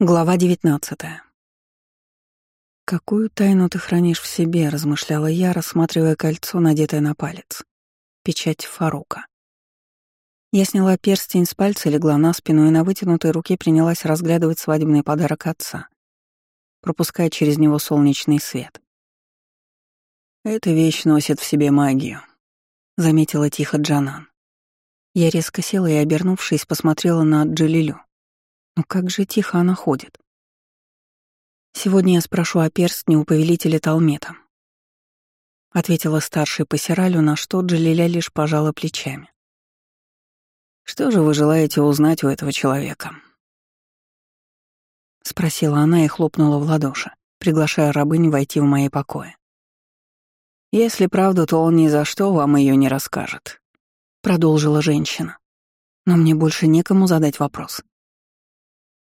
Глава 19 «Какую тайну ты хранишь в себе?» — размышляла я, рассматривая кольцо, надетое на палец. Печать Фарука. Я сняла перстень с пальца, легла на спину и на вытянутой руке принялась разглядывать свадебный подарок отца, пропуская через него солнечный свет. «Эта вещь носит в себе магию», — заметила тихо Джанан. Я резко села и, обернувшись, посмотрела на Джалилю. Но как же тихо она ходит. Сегодня я спрошу о перстне у повелителя Талмета. Ответила старший по Сиралю, на что Джалиля лишь пожала плечами. «Что же вы желаете узнать у этого человека?» Спросила она и хлопнула в ладоши, приглашая рабынь войти в мои покои. «Если правду, то он ни за что вам ее не расскажет», — продолжила женщина. «Но мне больше некому задать вопрос.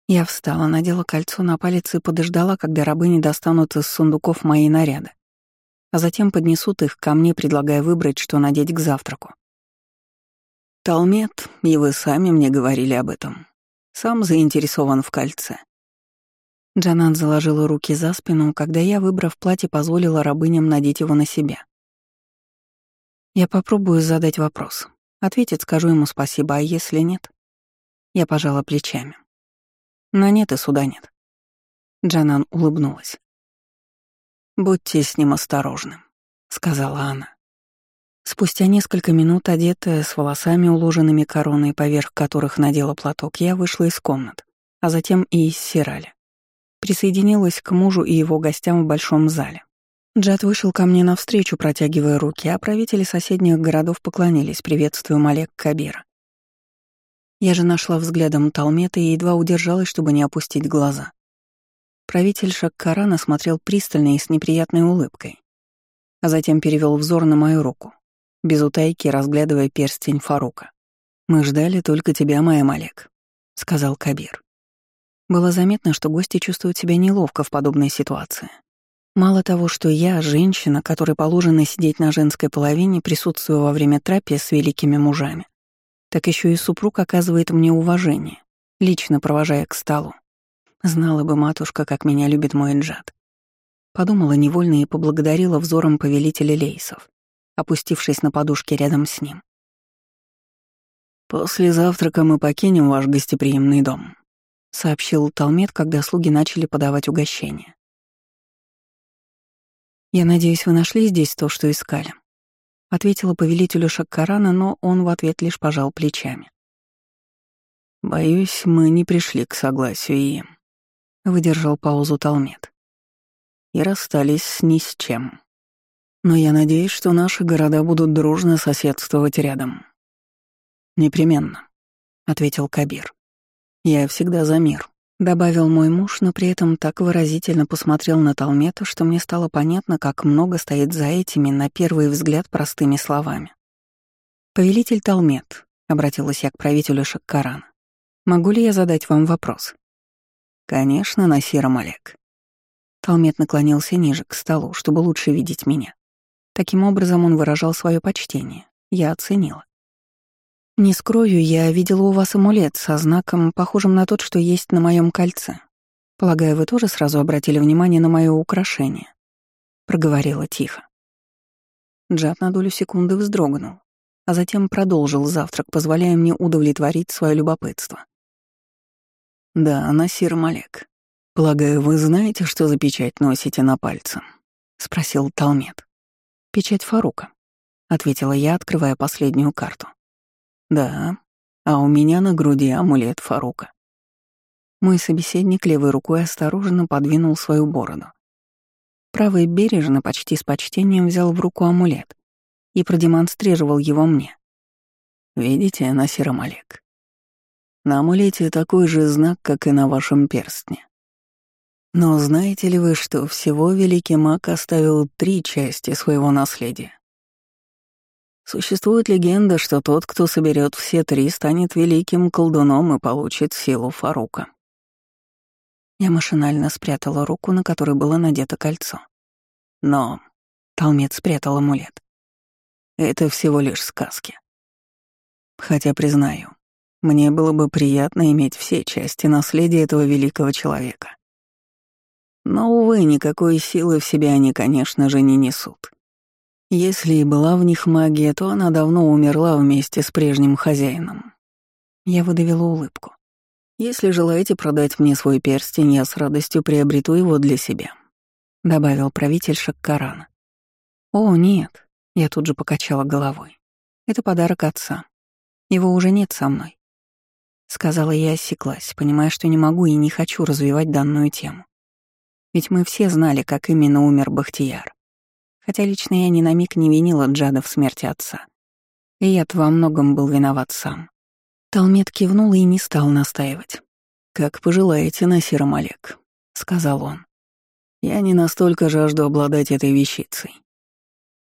Я встала, надела кольцо на палец и подождала, когда рабыни достанут из сундуков мои наряды, а затем поднесут их ко мне, предлагая выбрать, что надеть к завтраку. Талмет, и вы сами мне говорили об этом. Сам заинтересован в кольце. Джанан заложила руки за спину, когда я, выбрав платье, позволила рабыням надеть его на себя. Я попробую задать вопрос. Ответит, скажу ему спасибо, а если нет? Я пожала плечами. Но нет и суда нет. Джанан улыбнулась. «Будьте с ним осторожны», — сказала она. Спустя несколько минут, одетая, с волосами, уложенными короной, поверх которых надела платок, я вышла из комнат, а затем и из Сирали. Присоединилась к мужу и его гостям в большом зале. Джад вышел ко мне навстречу, протягивая руки, а правители соседних городов поклонились, приветствуя Малек Кабира. Я же нашла взглядом Талмета и едва удержалась, чтобы не опустить глаза. Правитель Шаккарана смотрел пристально и с неприятной улыбкой, а затем перевел взор на мою руку, без утайки разглядывая перстень Фарука. «Мы ждали только тебя, моя Малек», — сказал Кабир. Было заметно, что гости чувствуют себя неловко в подобной ситуации. Мало того, что я, женщина, которой положено сидеть на женской половине, присутствую во время трапез с великими мужами, так еще и супруг оказывает мне уважение, лично провожая к столу. Знала бы матушка, как меня любит мой Джад. Подумала невольно и поблагодарила взором повелителя лейсов, опустившись на подушке рядом с ним. «После завтрака мы покинем ваш гостеприимный дом», — сообщил Талмет, когда слуги начали подавать угощение. «Я надеюсь, вы нашли здесь то, что искали», ответила повелителю Шаккарана, но он в ответ лишь пожал плечами. «Боюсь, мы не пришли к согласию и...» — выдержал паузу Талмет. «И расстались ни с чем. Но я надеюсь, что наши города будут дружно соседствовать рядом». «Непременно», — ответил Кабир. «Я всегда за мир. Добавил мой муж, но при этом так выразительно посмотрел на Талмета, что мне стало понятно, как много стоит за этими, на первый взгляд, простыми словами. «Повелитель Талмет», — обратилась я к правителю Шаккарана, — «могу ли я задать вам вопрос?» «Конечно, Насир Малек». Талмет наклонился ниже, к столу, чтобы лучше видеть меня. Таким образом он выражал свое почтение. Я оценила. Не скрою, я видела у вас амулет со знаком, похожим на тот, что есть на моем кольце. Полагаю, вы тоже сразу обратили внимание на мое украшение. Проговорила тихо. Джад на долю секунды вздрогнул, а затем продолжил завтрак, позволяя мне удовлетворить свое любопытство. «Да, Насир Малек. Полагаю, вы знаете, что за печать носите на пальце?» — спросил Талмет. «Печать Фарука», — ответила я, открывая последнюю карту. Да, а у меня на груди амулет Фарука. Мой собеседник левой рукой осторожно подвинул свою бороду. Правый бережно, почти с почтением взял в руку амулет и продемонстрировал его мне. Видите, Насир Амалек? На амулете такой же знак, как и на вашем перстне. Но знаете ли вы, что всего великий маг оставил три части своего наследия? Существует легенда, что тот, кто соберет все три, станет великим колдуном и получит силу Фарука. Я машинально спрятала руку, на которой было надето кольцо. Но Талмет спрятал амулет. Это всего лишь сказки. Хотя, признаю, Мне было бы приятно иметь все части наследия этого великого человека. Но, увы, никакой силы в себе они, конечно же, не несут. Если и была в них магия, то она давно умерла вместе с прежним хозяином. Я выдавила улыбку. Если желаете продать мне свой перстень, я с радостью приобрету его для себя», — добавил правитель Шаккарана. «О, нет», — я тут же покачала головой. «Это подарок отца. Его уже нет со мной». Сказала я осеклась, понимая, что не могу и не хочу развивать данную тему. Ведь мы все знали, как именно умер Бахтияр. Хотя лично я ни на миг не винила Джада в смерти отца. И я во многом был виноват сам. Талмет кивнул и не стал настаивать. «Как пожелаете, Насир Малек», — сказал он. «Я не настолько жажду обладать этой вещицей.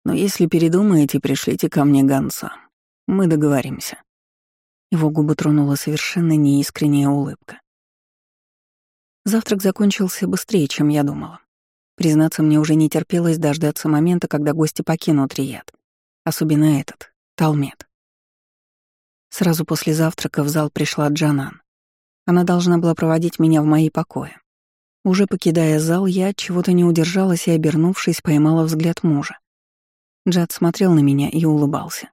Но если передумаете, пришлите ко мне гонца. Мы договоримся». Его губы тронула совершенно неискренняя улыбка. Завтрак закончился быстрее, чем я думала. Признаться, мне уже не терпелось дождаться момента, когда гости покинут Рияд. Особенно этот, Талмет. Сразу после завтрака в зал пришла Джанан. Она должна была проводить меня в мои покои. Уже покидая зал, я от чего-то не удержалась и, обернувшись, поймала взгляд мужа. Джад смотрел на меня и улыбался.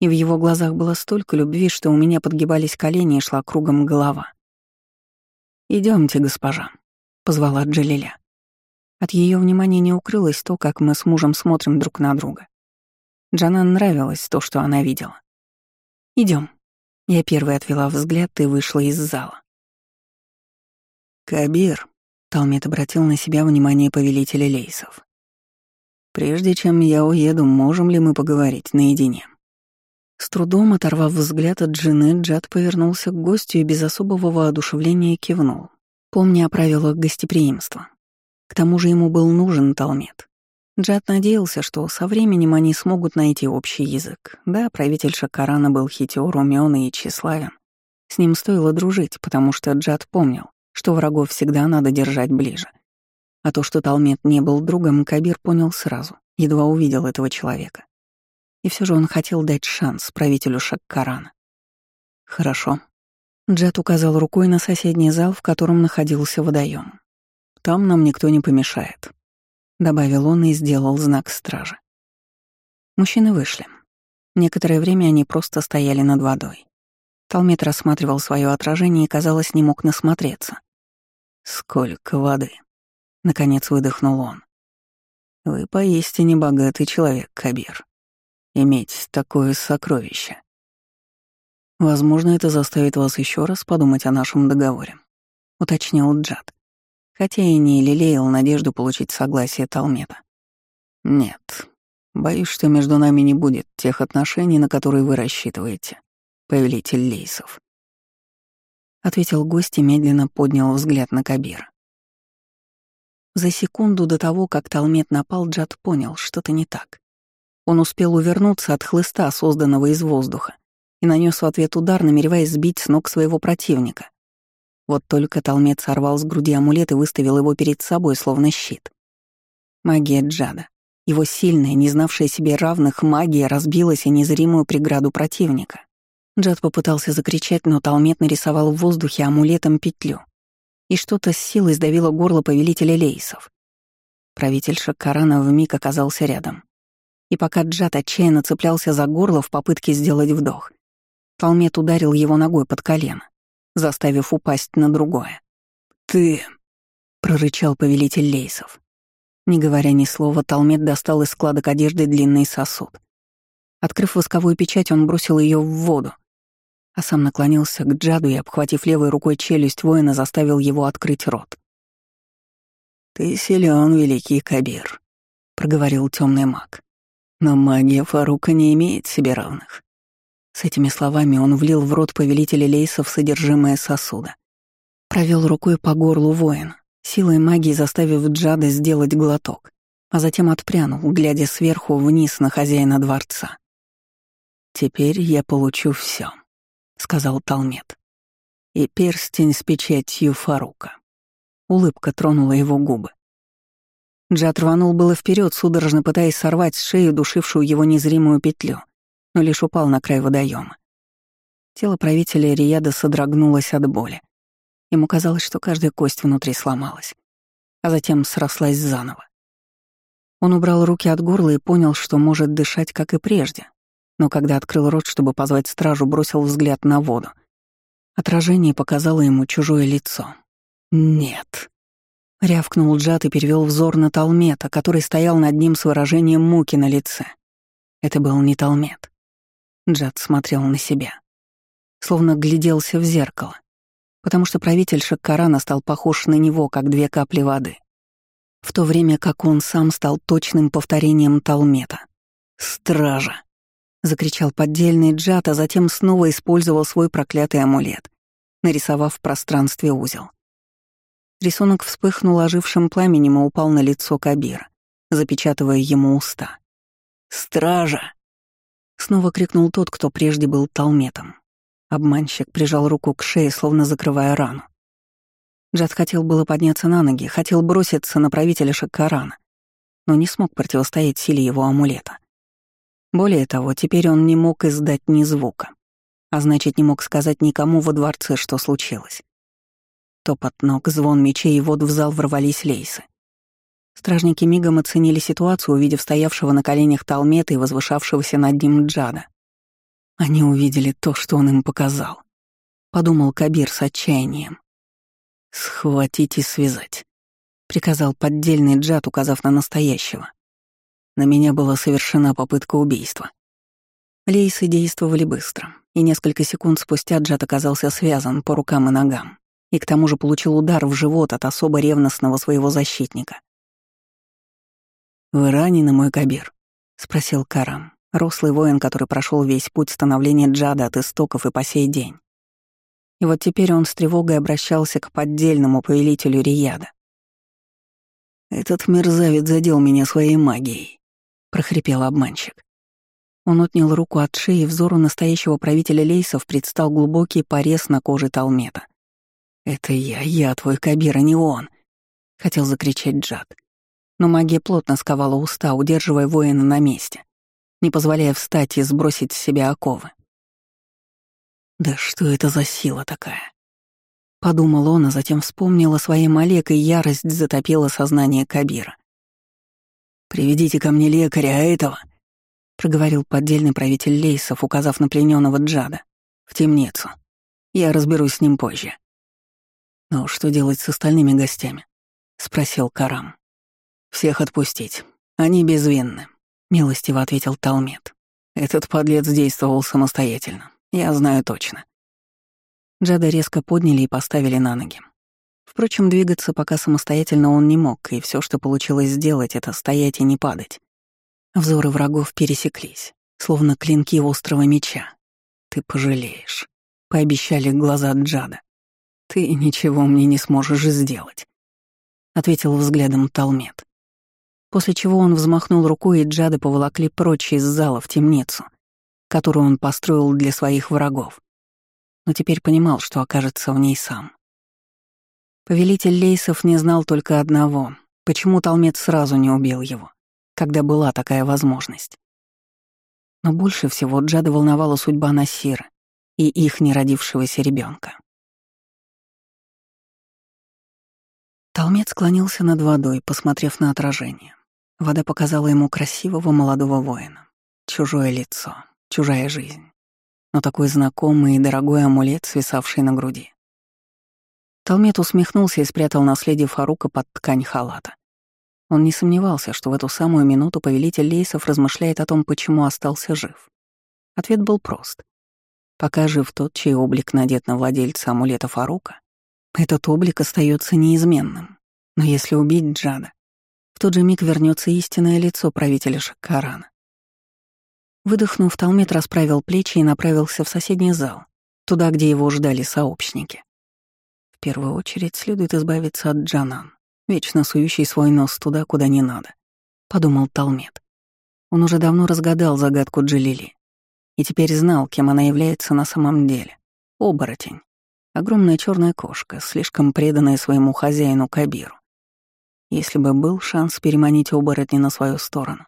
И в его глазах было столько любви, что у меня подгибались колени и шла кругом голова. Идемте, госпожа», — позвала Джалиля. От ее внимания не укрылось то, как мы с мужем смотрим друг на друга. Джанан нравилось то, что она видела. Идем. Я первой отвела взгляд и вышла из зала. «Кабир», — Талмит обратил на себя внимание повелителя лейсов. «Прежде чем я уеду, можем ли мы поговорить наедине?» С трудом оторвав взгляд от жены, Джад повернулся к гостю и без особого воодушевления кивнул, помня о правилах гостеприимства. К тому же ему был нужен Талмет. Джад надеялся, что со временем они смогут найти общий язык. Да, правитель Шакарана был хитер, умён и тщеславен. С ним стоило дружить, потому что Джад помнил, что врагов всегда надо держать ближе. А то, что Талмет не был другом, Кабир понял сразу, едва увидел этого человека. И все же он хотел дать шанс правителю Шаккарана. «Хорошо». Джад указал рукой на соседний зал, в котором находился водоем. «Там нам никто не помешает». — добавил он и сделал знак стражи. Мужчины вышли. Некоторое время они просто стояли над водой. Талмет рассматривал свое отражение и, казалось, не мог насмотреться. «Сколько воды!» — наконец выдохнул он. «Вы поистине богатый человек, Кабир. Иметь такое сокровище. Возможно, это заставит вас еще раз подумать о нашем договоре», — уточнил Джад хотя и не лелеял надежду получить согласие Талмета. «Нет, боюсь, что между нами не будет тех отношений, на которые вы рассчитываете, повелитель Лейсов», — ответил гость и медленно поднял взгляд на Кабира. За секунду до того, как Талмет напал, Джад понял, что-то не так. Он успел увернуться от хлыста, созданного из воздуха, и нанес в ответ удар, намереваясь сбить с ног своего противника. Вот только Талмет сорвал с груди амулет и выставил его перед собой, словно щит. Магия Джада. Его сильная, не знавшая себе равных магия разбилась о незримую преграду противника. Джад попытался закричать, но Талмет нарисовал в воздухе амулетом петлю. И что-то с силой сдавило горло повелителя лейсов. Правитель Шаккарана вмиг оказался рядом. И пока Джад отчаянно цеплялся за горло в попытке сделать вдох, Талмет ударил его ногой под колено заставив упасть на другое. «Ты...» — прорычал повелитель лейсов. Не говоря ни слова, Талмет достал из складок одежды длинный сосуд. Открыв восковую печать, он бросил ее в воду, а сам наклонился к Джаду и, обхватив левой рукой челюсть воина, заставил его открыть рот. «Ты силен, великий Кабир», — проговорил темный маг. «Но магия Фарука не имеет себе равных. С этими словами он влил в рот повелителя лейсов содержимое сосуда. Провел рукой по горлу воина, силой магии заставив Джада сделать глоток, а затем отпрянул, глядя сверху вниз на хозяина дворца. «Теперь я получу все, сказал Талмет. «И перстень с печатью Фарука». Улыбка тронула его губы. Джад рванул было вперед, судорожно пытаясь сорвать с шеи душившую его незримую петлю, но лишь упал на край водоема. Тело правителя Рияда содрогнулось от боли. Ему казалось, что каждая кость внутри сломалась, а затем срослась заново. Он убрал руки от горла и понял, что может дышать, как и прежде. Но когда открыл рот, чтобы позвать стражу, бросил взгляд на воду. Отражение показало ему чужое лицо. «Нет». Рявкнул Джад и перевел взор на Талмета, который стоял над ним с выражением муки на лице. Это был не Талмет. Джад смотрел на себя. Словно гляделся в зеркало. Потому что правитель Шаккарана стал похож на него, как две капли воды в то время как он сам стал точным повторением Талмета. «Стража!» — закричал поддельный Джат, а затем снова использовал свой проклятый амулет, нарисовав в пространстве узел. Рисунок вспыхнул ожившим пламенем и упал на лицо Кабира, запечатывая ему уста. «Стража!» — снова крикнул тот, кто прежде был Талметом. Обманщик прижал руку к шее, словно закрывая рану. Джад хотел было подняться на ноги, хотел броситься на правителя Шаккарана, но не смог противостоять силе его амулета. Более того, теперь он не мог издать ни звука, а значит, не мог сказать никому во дворце, что случилось. Топот ног, звон мечей и вот в зал ворвались лейсы. Стражники мигом оценили ситуацию, увидев стоявшего на коленях Талмета и возвышавшегося над ним Джада. Они увидели то, что он им показал. Подумал Кабир с отчаянием. «Схватить и связать», — приказал поддельный Джад, указав на настоящего. На меня была совершена попытка убийства. Лейсы действовали быстро, и несколько секунд спустя Джад оказался связан по рукам и ногам, и к тому же получил удар в живот от особо ревностного своего защитника. «Вы ранены, мой Кабир?» — спросил Карам, рослый воин, который прошел весь путь становления Джада от истоков и по сей день. И вот теперь он с тревогой обращался к поддельному повелителю Рияда. «Этот мерзавец задел меня своей магией», — прохрипел обманщик. Он отнял руку от шеи, и взору настоящего правителя Лейсов предстал глубокий порез на коже Талмета. «Это я, я твой Кабир, а не он!» — хотел закричать Джад. Но магия плотно сковала уста, удерживая воина на месте, не позволяя встать и сбросить с себя оковы. Да что это за сила такая? Подумал он, а затем вспомнил о своей Малек, и ярость затопила сознание Кабира. «Приведите ко мне лекаря, а этого...» — проговорил поддельный правитель Лейсов, указав на плененного Джада. «В темницу. Я разберусь с ним позже». «Но что делать с остальными гостями?» — спросил Карам. «Всех отпустить. Они безвинны», — милостиво ответил Талмет. «Этот подлец действовал самостоятельно. Я знаю точно. Джада резко подняли и поставили на ноги. Впрочем, двигаться пока самостоятельно он не мог, и все, что получилось сделать, это стоять и не падать. Взоры врагов пересеклись, словно клинки острого меча. «Ты пожалеешь», — пообещали глаза Джада. «Ты ничего мне не сможешь сделать», — ответил взглядом Талмет. После чего он взмахнул рукой, и Джада поволокли прочь из зала в темницу — которую он построил для своих врагов, но теперь понимал, что окажется в ней сам. Повелитель Лейсов не знал только одного — почему Талмет сразу не убил его, когда была такая возможность. Но больше всего Джада волновала судьба Насира и их неродившегося ребенка. Талмет склонился над водой, посмотрев на отражение. Вода показала ему красивого молодого воина. Чужое лицо, Чужая жизнь. Но такой знакомый и дорогой амулет, свисавший на груди. Талмет усмехнулся и спрятал наследие Фарука под ткань халата. Он не сомневался, что в эту самую минуту повелитель Лейсов размышляет о том, почему остался жив. Ответ был прост. Пока жив тот, чей облик надет на владельца амулета Фарука, этот облик остается неизменным. Но если убить Джада, в тот же миг вернется истинное лицо правителя Шаккарана. Выдохнув, Талмит расправил плечи и направился в соседний зал, туда, где его ждали сообщники. В первую очередь следует избавиться от Джанан, вечно сующий свой нос туда, куда не надо, — подумал Талмет. Он уже давно разгадал загадку Джилили и теперь знал, кем она является на самом деле. Оборотень. Огромная черная кошка, слишком преданная своему хозяину Кабиру. Если бы был шанс переманить оборотня на свою сторону,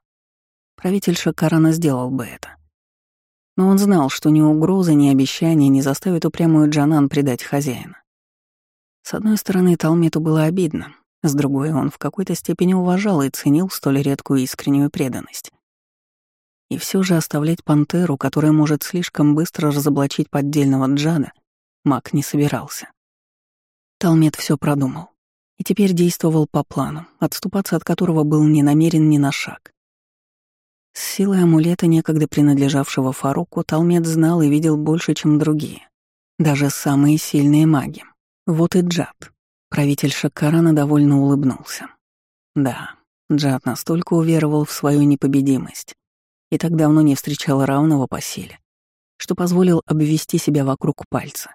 Правитель Шакарана сделал бы это. Но он знал, что ни угрозы, ни обещания не заставят упрямую Джанан предать хозяина. С одной стороны, Талмету было обидно, с другой, он в какой-то степени уважал и ценил столь редкую искреннюю преданность. И все же оставлять пантеру, которая может слишком быстро разоблачить поддельного Джада, маг не собирался. Талмет все продумал и теперь действовал по плану, отступаться от которого был не намерен ни на шаг. С силой амулета, некогда принадлежавшего Фаруку, Талмет знал и видел больше, чем другие. Даже самые сильные маги. Вот и Джад. Правитель Шаккарана довольно улыбнулся. Да, Джад настолько уверовал в свою непобедимость и так давно не встречал равного по силе, что позволил обвести себя вокруг пальца.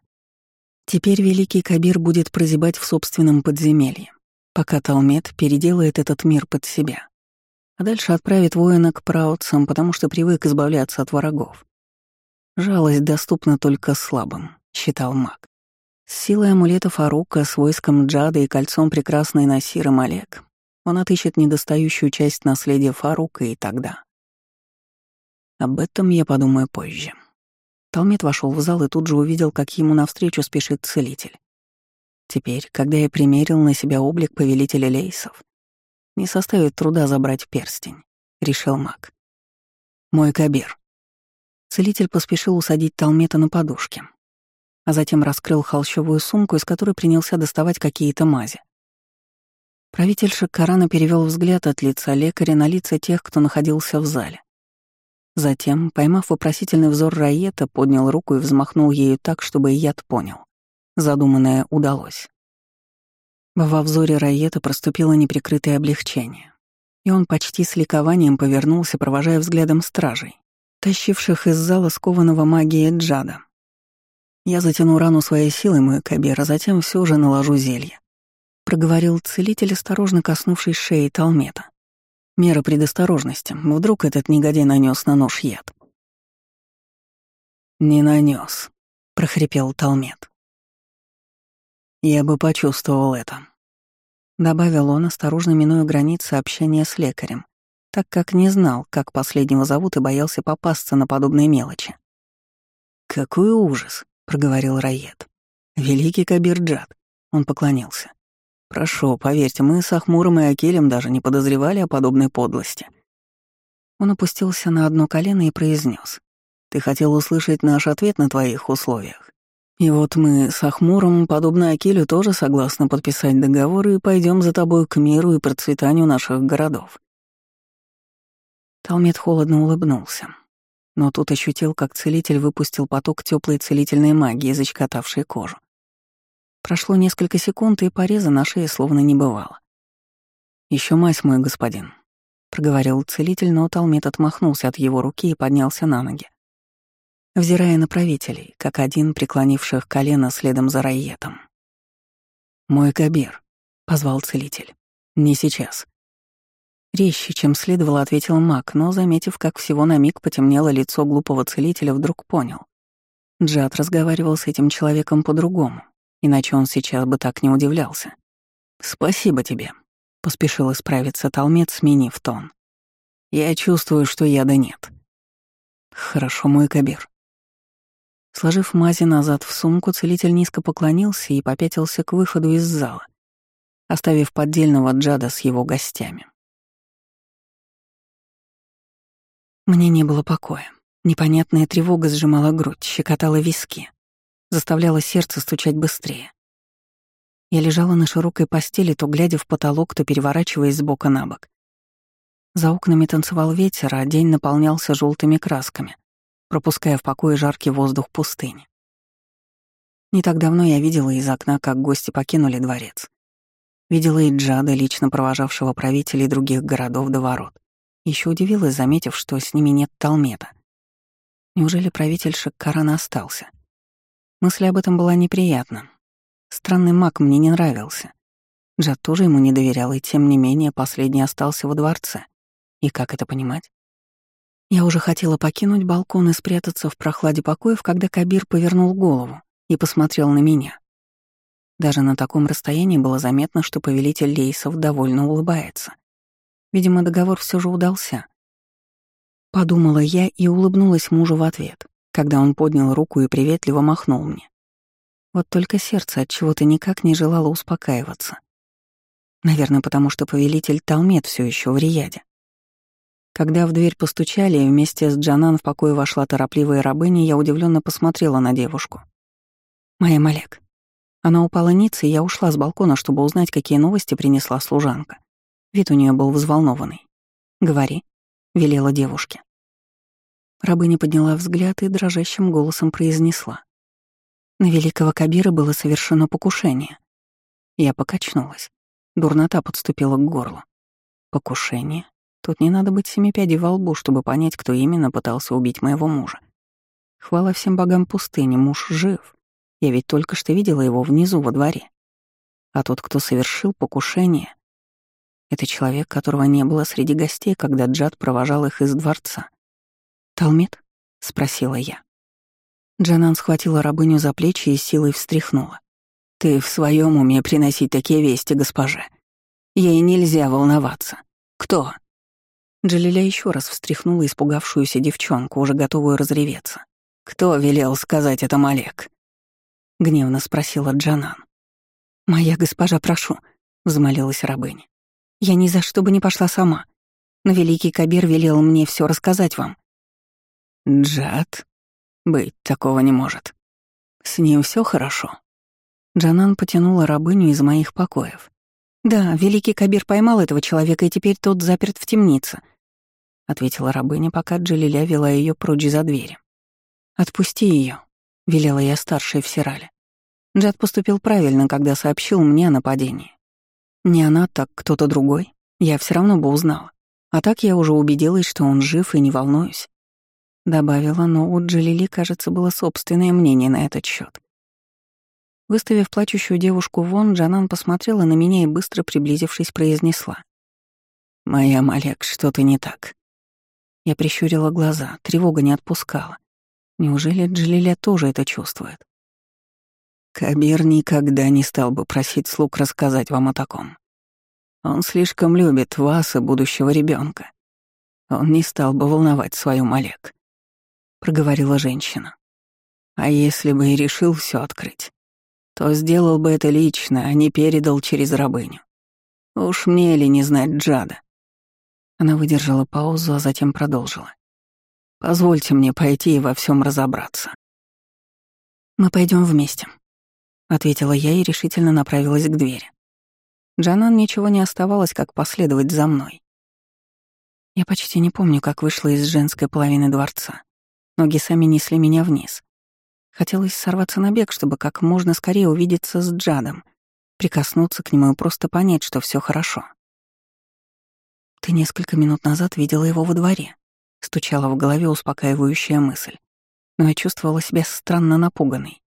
Теперь Великий Кабир будет прозябать в собственном подземелье, пока Талмет переделает этот мир под себя. А дальше отправит воина к праотцам, потому что привык избавляться от врагов. Жалость доступна только слабым, считал маг. С силой амулета Фарука, с войском Джада и кольцом прекрасной Насира Малек он отыщет недостающую часть наследия Фарука и тогда. Об этом я подумаю позже. Талмит вошел в зал и тут же увидел, как ему навстречу спешит целитель. Теперь, когда я примерил на себя облик повелителя лейсов, не составит труда забрать перстень, — решил маг. Мой кабир. Целитель поспешил усадить Талмета на подушке, а затем раскрыл холщовую сумку, из которой принялся доставать какие-то мази. Правитель Шакарана перевел взгляд от лица лекаря на лица тех, кто находился в зале. Затем, поймав вопросительный взор Раета, поднял руку и взмахнул ею так, чтобы яд понял. Задуманное удалось. Во взоре Раета проступило неприкрытое облегчение, и он почти с ликованием повернулся, провожая взглядом стражей, тащивших из зала скованного магии Джада. «Я затяну рану своей силой, мой Кабир, а затем все же наложу зелье», — проговорил целитель, осторожно коснувшись шеи Талмета. Мера предосторожности. Вдруг этот негодяй нанес на нож яд. «Не нанес, прохрипел Талмет. «Я бы почувствовал это», — добавил он, осторожно минуя границы общения с лекарем, так как не знал, как последнего зовут и боялся попасться на подобные мелочи. «Какой ужас!» — проговорил Раед. «Великий Кабирджат!» — он поклонился. Прошу, поверьте, мы с Ахмуром и Акелем даже не подозревали о подобной подлости. Он опустился на одно колено и произнес: «Ты хотел услышать наш ответ на твоих условиях. И вот мы с Ахмуром, подобно Акелю, тоже согласны подписать договор и пойдем за тобой к миру и процветанию наших городов». Талмет холодно улыбнулся, но тут ощутил, как целитель выпустил поток теплой целительной магии, зачкотавшей кожу. Прошло несколько секунд, и пореза на шее словно не бывало. Еще мазь, мой господин», — проговорил целитель, но Талмит отмахнулся от его руки и поднялся на ноги. Взирая на правителей, как один, преклонивших колено следом за Райетом. «Мой Кабир», — позвал целитель. «Не сейчас». Резче, чем следовало, ответил маг, но, заметив, как всего на миг потемнело лицо глупого целителя, вдруг понял. Джад разговаривал с этим человеком по-другому, иначе он сейчас бы так не удивлялся. «Спасибо тебе», — поспешил исправиться Талмет, сменив тон. «Я чувствую, что яда нет». «Хорошо, мой Кабир». Сложив мази назад в сумку, целитель низко поклонился и попятился к выходу из зала, оставив поддельного Джада с его гостями. Мне не было покоя. Непонятная тревога сжимала грудь, щекотала виски заставляла сердце стучать быстрее. Я лежала на широкой постели, то глядя в потолок, то переворачиваясь с бока на бок. За окнами танцевал ветер, а день наполнялся желтыми красками, пропуская в покое жаркий воздух пустыни. Не так давно я видела из окна, как гости покинули дворец. Видела и Джада, лично провожавшего правителей других городов до ворот. Еще удивилась, заметив, что с ними нет Талмета. Неужели правитель Шаккарана остался? Мысль об этом была неприятна. Странный маг мне не нравился. Джад тоже ему не доверял, и тем не менее последний остался во дворце. И как это понимать? Я уже хотела покинуть балкон и спрятаться в прохладе покоев, когда Кабир повернул голову и посмотрел на меня. Даже на таком расстоянии было заметно, что повелитель Лейсов довольно улыбается. Видимо, договор все же удался. Подумала я и улыбнулась мужу в ответ, когда он поднял руку и приветливо махнул мне. Вот только сердце от чего-то никак не желало успокаиваться. Наверное, потому что повелитель Талмет все еще в Рияде. Когда в дверь постучали, и вместе с Джанан в покое вошла торопливая рабыня, я удивленно посмотрела на девушку. «Моя Малек». Она упала ниц, и я ушла с балкона, чтобы узнать, какие новости принесла служанка. Вид у нее был взволнованный. «Говори», — велела девушке. Рабыня подняла взгляд и дрожащим голосом произнесла. На великого Кабира было совершено покушение. Я покачнулась. Дурнота подступила к горлу. Покушение? Тут не надо быть семипядей во лбу, чтобы понять, кто именно пытался убить моего мужа. Хвала всем богам пустыни, муж жив. Я ведь только что видела его внизу во дворе. А тот, кто совершил покушение, это человек, которого не было среди гостей, когда Джад провожал их из дворца. «Талмит?» — спросила я. Джанан схватила рабыню за плечи и силой встряхнула. «Ты в своем уме приносить такие вести, госпоже? Ей нельзя волноваться. Кто?» Джалиля еще раз встряхнула испугавшуюся девчонку, уже готовую разреветься. «Кто велел сказать это Малек?» — гневно спросила Джанан. «Моя госпожа, прошу», — взмолилась рабыня. «Я ни за что бы не пошла сама. Но великий Кабир велел мне все рассказать вам». «Джад?» Быть такого не может. С ним все хорошо. Джанан потянула рабыню из моих покоев. Да, великий Кабир поймал этого человека, и теперь тот заперт в темнице, ответила рабыня, пока Джалиля вела ее прочь за дверь. Отпусти ее, велела я старшей в Сирале. Джад поступил правильно, когда сообщил мне о нападении. Не она, так кто-то другой. Я все равно бы узнала. А так я уже убедилась, что он жив и не волнуюсь. Добавила, но у Джалили, кажется, было собственное мнение на этот счет. Выставив плачущую девушку вон, Джанан посмотрела на меня и, быстро приблизившись, произнесла. «Моя Малек, что-то не так». Я прищурила глаза, тревога не отпускала. Неужели Джалиля тоже это чувствует? Кабир никогда не стал бы просить слуг рассказать вам о таком. Он слишком любит вас и будущего ребенка. Он не стал бы волновать свою Малек проговорила женщина. А если бы и решил все открыть, то сделал бы это лично, а не передал через рабыню. Уж мне ли не знать Джада? Она выдержала паузу, а затем продолжила. Позвольте мне пойти и во всем разобраться. Мы пойдем вместе, ответила я и решительно направилась к двери. Джанан ничего не оставалось, как последовать за мной. Я почти не помню, как вышла из женской половины дворца. Ноги сами несли меня вниз. Хотелось сорваться на бег, чтобы как можно скорее увидеться с Джадом, прикоснуться к нему и просто понять, что все хорошо. «Ты несколько минут назад видела его во дворе», — стучала в голове успокаивающая мысль. Но я чувствовала себя странно напуганной.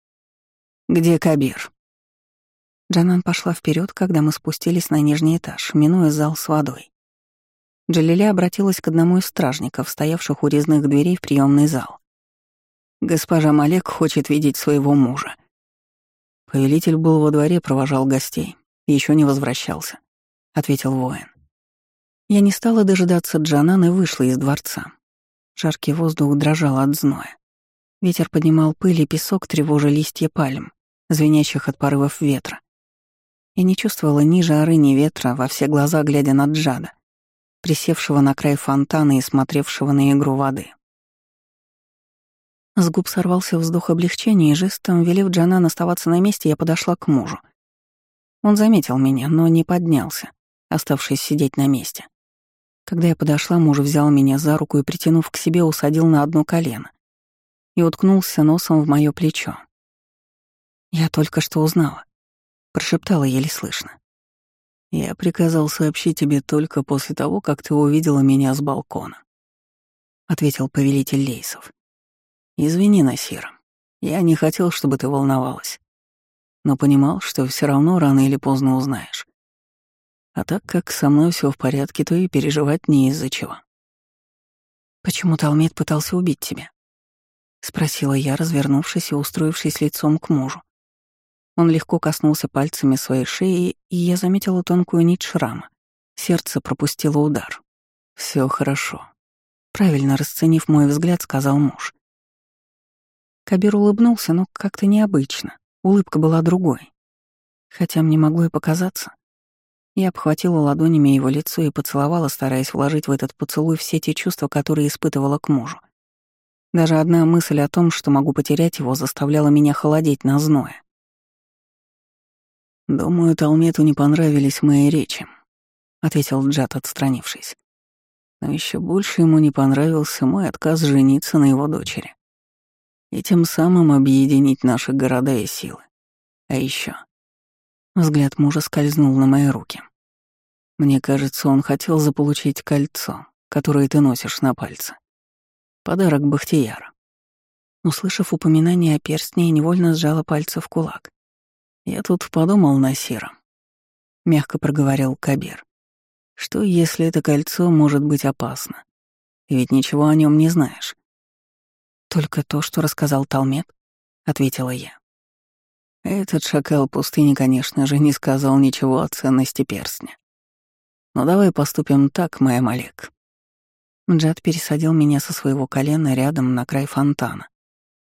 «Где Кабир?» Джанан пошла вперед, когда мы спустились на нижний этаж, минуя зал с водой. Джалиля обратилась к одному из стражников, стоявших у резных дверей в приемный зал. «Госпожа Малек хочет видеть своего мужа». Повелитель был во дворе, провожал гостей. и Еще не возвращался, — ответил воин. Я не стала дожидаться Джанан и вышла из дворца. Жаркий воздух дрожал от зноя. Ветер поднимал пыль и песок, тревожа листья пальм, звенящих от порывов ветра. Я не чувствовала ни жары, ни ветра, во все глаза глядя на Джада присевшего на край фонтана и смотревшего на игру воды. С губ сорвался вздох облегчения, и жестом, велев Джанан оставаться на месте, я подошла к мужу. Он заметил меня, но не поднялся, оставшись сидеть на месте. Когда я подошла, муж взял меня за руку и, притянув к себе, усадил на одно колено и уткнулся носом в мое плечо. Я только что узнала, прошептала еле слышно. Я приказал сообщить тебе только после того, как ты увидела меня с балкона», — ответил повелитель Лейсов. «Извини, Насир, я не хотел, чтобы ты волновалась, но понимал, что все равно рано или поздно узнаешь. А так как со мной все в порядке, то и переживать не из-за чего». «Почему Талмит пытался убить тебя?» — спросила я, развернувшись и устроившись лицом к мужу. Он легко коснулся пальцами своей шеи, и я заметила тонкую нить шрама. Сердце пропустило удар. Все хорошо. правильно расценив мой взгляд, сказал муж. Кабир улыбнулся, но как-то необычно. Улыбка была другой. Хотя мне могло и показаться. Я обхватила ладонями его лицо и поцеловала, стараясь вложить в этот поцелуй все те чувства, которые испытывала к мужу. Даже одна мысль о том, что могу потерять его, заставляла меня холодеть на зное. «Думаю, Талмету не понравились мои речи», — ответил Джад, отстранившись. Но еще больше ему не понравился мой отказ жениться на его дочери. И тем самым объединить наши города и силы. А еще Взгляд мужа скользнул на мои руки. Мне кажется, он хотел заполучить кольцо, которое ты носишь на пальце. Подарок Бахтияра. Услышав упоминание о перстне, я невольно сжала пальцы в кулак. Я тут подумал, Насира. Мягко проговорил Кабир. Что, если это кольцо может быть опасно? ведь ничего о нем не знаешь. Только то, что рассказал Талмет, ответила я. Этот шакал пустыни, конечно же, не сказал ничего о ценности перстня. Но давай поступим так, моя Малек. Джад пересадил меня со своего колена рядом на край фонтана.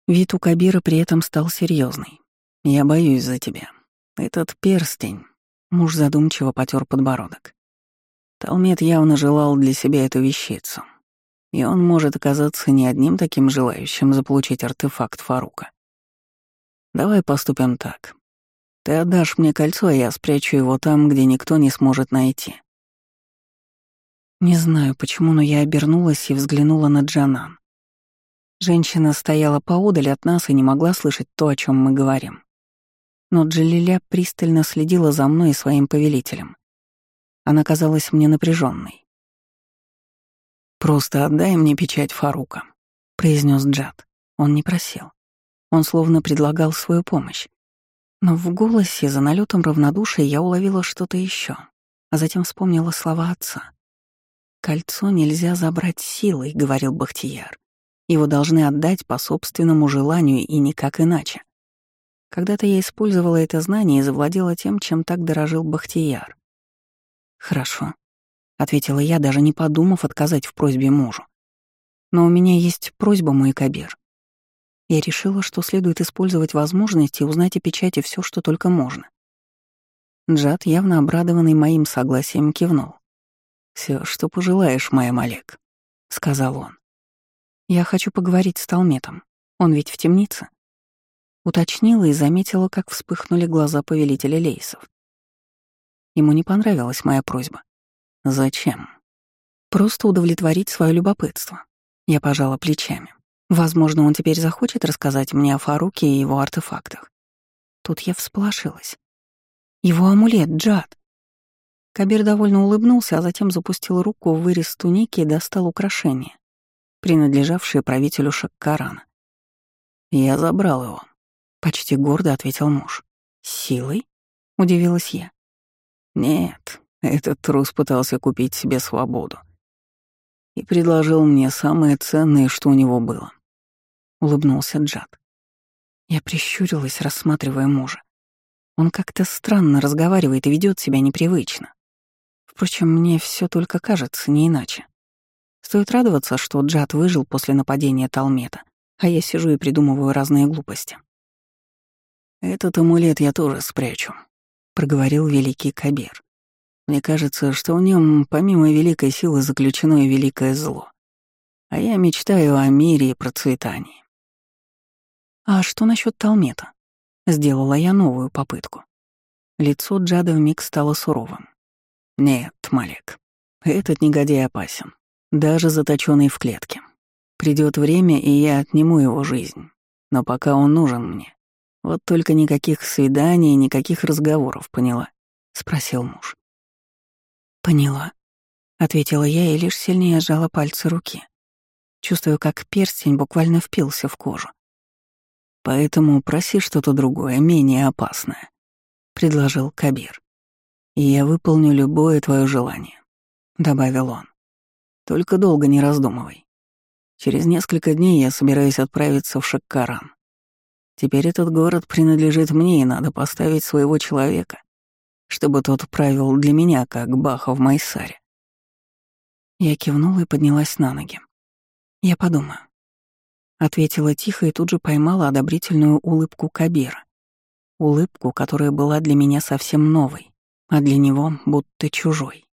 Вид у Кабира при этом стал серьезный. Я боюсь за тебя. Этот перстень. Муж задумчиво потер подбородок. Талмет явно желал для себя эту вещицу. И он может оказаться не одним таким желающим заполучить артефакт Фарука. Давай поступим так. Ты отдашь мне кольцо, а я спрячу его там, где никто не сможет найти. Не знаю почему, но я обернулась и взглянула на Джанан. Женщина стояла поодаль от нас и не могла слышать то, о чем мы говорим. Но Джалиля пристально следила за мной и своим повелителем. Она казалась мне напряженной. «Просто отдай мне печать Фарука», — произнес Джад. Он не просил. Он словно предлагал свою помощь. Но в голосе за налетом равнодушия я уловила что-то еще, а затем вспомнила слова отца. «Кольцо нельзя забрать силой», — говорил Бахтияр. «Его должны отдать по собственному желанию и никак иначе». Когда-то я использовала это знание и завладела тем, чем так дорожил Бахтияр. «Хорошо», — ответила я, даже не подумав отказать в просьбе мужу. «Но у меня есть просьба, мой Кабир. Я решила, что следует использовать возможности и узнать о печати все, что только можно. Джад, явно обрадованный моим согласием, кивнул. Все, что пожелаешь, моя Малек», — сказал он. «Я хочу поговорить с Талметом. Он ведь в темнице?» Уточнила и заметила, как вспыхнули глаза повелителя лейсов. Ему не понравилась моя просьба. «Зачем?» «Просто удовлетворить свое любопытство». Я пожала плечами. Возможно, он теперь захочет рассказать мне о Фаруке и его артефактах. Тут я всполошилась. Его амулет, Джад. Кабир довольно улыбнулся, а затем запустил руку в вырез туники и достал украшение, принадлежавшее правителю Шаккарана. «Я забрал его», — почти гордо ответил муж. «Силой?» — удивилась я. «Нет, этот трус пытался купить себе свободу и предложил мне самое ценное, что у него было улыбнулся Джад. Я прищурилась, рассматривая мужа. Он как-то странно разговаривает и ведет себя непривычно. Впрочем, мне все только кажется, не иначе. Стоит радоваться, что Джад выжил после нападения Талмета, а я сижу и придумываю разные глупости. «Этот амулет я тоже спрячу», — проговорил великий Кабир. «Мне кажется, что в нем помимо великой силы заключено и великое зло. А я мечтаю о мире и процветании. «А что насчет Талмета?» Сделала я новую попытку. Лицо Джада вмиг стало суровым. «Нет, Малек, этот негодяй опасен, даже заточенный в клетке. Придет время, и я отниму его жизнь. Но пока он нужен мне. Вот только никаких свиданий, никаких разговоров, поняла?» — спросил муж. «Поняла», — ответила я и лишь сильнее сжала пальцы руки. Чувствую, как перстень буквально впился в кожу. Поэтому проси что-то другое, менее опасное», — предложил Кабир. «И я выполню любое твое желание», — добавил он. «Только долго не раздумывай. Через несколько дней я собираюсь отправиться в Шаккаран. Теперь этот город принадлежит мне, и надо поставить своего человека, чтобы тот правил для меня, как Баха в Майсаре». Я кивнула и поднялась на ноги. «Я подумаю», — ответила тихо и тут же поймала одобрительную улыбку Кабира. Улыбку, которая была для меня совсем новой, а для него будто чужой.